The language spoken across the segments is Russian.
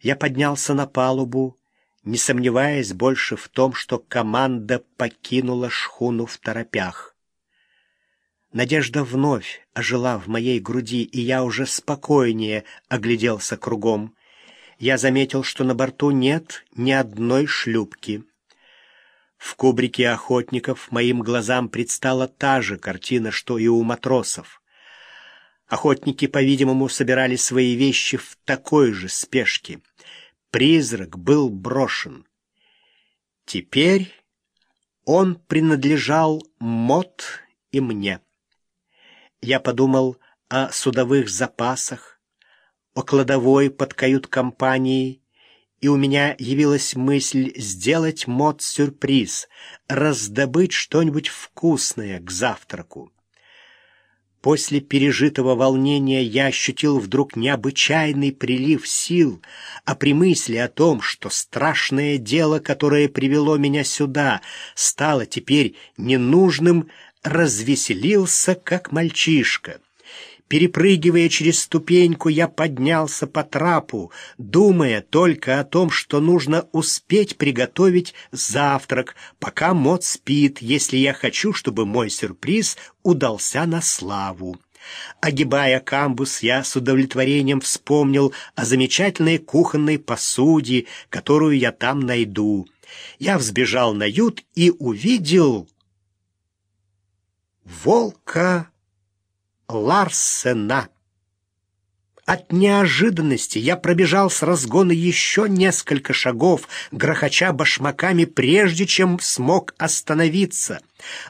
Я поднялся на палубу, не сомневаясь больше в том, что команда покинула шхуну в торопях. Надежда вновь ожила в моей груди, и я уже спокойнее огляделся кругом. Я заметил, что на борту нет ни одной шлюпки. В кубрике охотников моим глазам предстала та же картина, что и у матросов. Охотники, по-видимому, собирали свои вещи в такой же спешке. Призрак был брошен. Теперь он принадлежал Мот и мне. Я подумал о судовых запасах, о кладовой под кают-компанией, и у меня явилась мысль сделать мод сюрприз, раздобыть что-нибудь вкусное к завтраку. После пережитого волнения я ощутил вдруг необычайный прилив сил, а при мысли о том, что страшное дело, которое привело меня сюда, стало теперь ненужным, развеселился, как мальчишка. Перепрыгивая через ступеньку, я поднялся по трапу, думая только о том, что нужно успеть приготовить завтрак, пока Мот спит, если я хочу, чтобы мой сюрприз удался на славу. Огибая камбус, я с удовлетворением вспомнил о замечательной кухонной посуде, которую я там найду. Я взбежал на ют и увидел волка Ларсена. От неожиданности я пробежал с разгона еще несколько шагов, грохоча башмаками, прежде чем смог остановиться.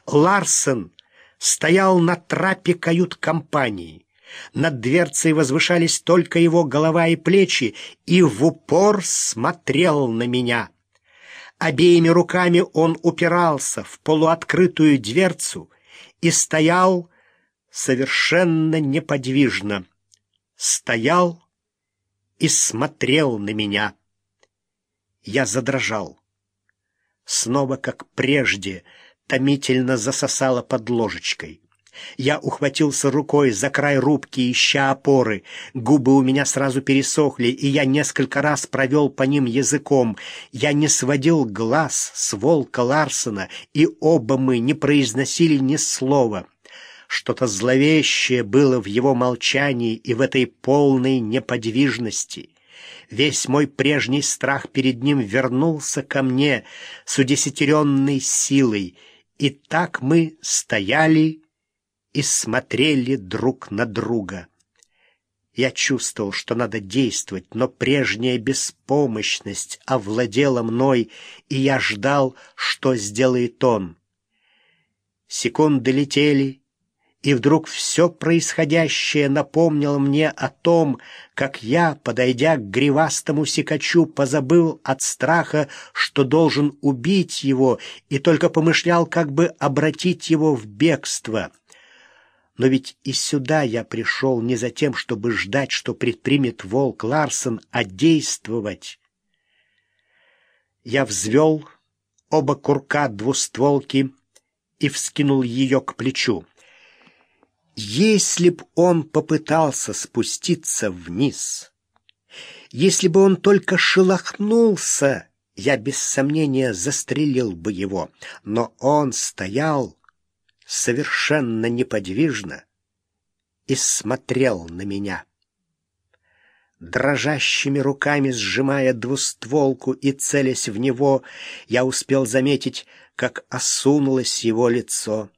Ларсен стоял на трапе кают-компании. Над дверцей возвышались только его голова и плечи, и в упор смотрел на меня. Обеими руками он упирался в полуоткрытую дверцу и стоял совершенно неподвижно. Стоял и смотрел на меня. Я задрожал. Снова, как прежде, томительно засосало под ложечкой. Я ухватился рукой за край рубки, ища опоры. Губы у меня сразу пересохли, и я несколько раз провел по ним языком. Я не сводил глаз с волка Ларсена, и оба мы не произносили ни слова. Что-то зловещее было в его молчании и в этой полной неподвижности. Весь мой прежний страх перед ним вернулся ко мне с удесятеренной силой, и так мы стояли и смотрели друг на друга. Я чувствовал, что надо действовать, но прежняя беспомощность овладела мной, и я ждал, что сделает он. Секунды летели, и вдруг все происходящее напомнило мне о том, как я, подойдя к гривастому сикачу, позабыл от страха, что должен убить его, и только помышлял, как бы обратить его в бегство. Но ведь и сюда я пришел не за тем, чтобы ждать, что предпримет волк Ларсон, а действовать. Я взвел оба курка двустволки и вскинул ее к плечу. Если б он попытался спуститься вниз, если бы он только шелохнулся, я без сомнения застрелил бы его, но он стоял совершенно неподвижно и смотрел на меня. Дрожащими руками сжимая двустволку и целясь в него, я успел заметить, как осунулось его лицо.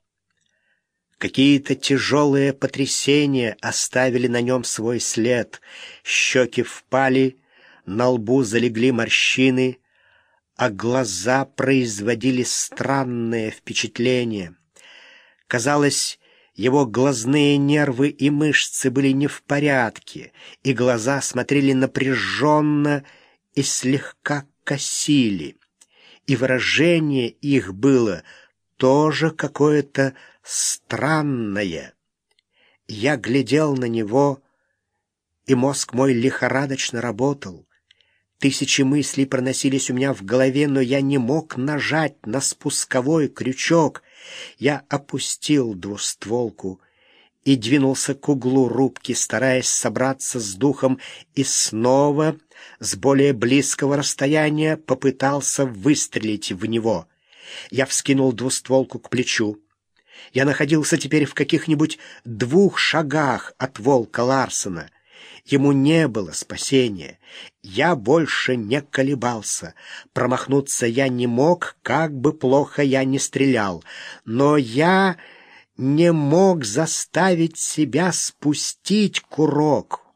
Какие-то тяжелые потрясения оставили на нем свой след. Щеки впали, на лбу залегли морщины, а глаза производили странное впечатление. Казалось, его глазные нервы и мышцы были не в порядке, и глаза смотрели напряженно и слегка косили, и выражение их было тоже какое-то странное. Я глядел на него, и мозг мой лихорадочно работал. Тысячи мыслей проносились у меня в голове, но я не мог нажать на спусковой крючок. Я опустил двустволку и двинулся к углу рубки, стараясь собраться с духом, и снова с более близкого расстояния попытался выстрелить в него. Я вскинул двустволку к плечу. Я находился теперь в каких-нибудь двух шагах от волка Ларсена. Ему не было спасения. Я больше не колебался. Промахнуться я не мог, как бы плохо я ни стрелял. Но я не мог заставить себя спустить курок.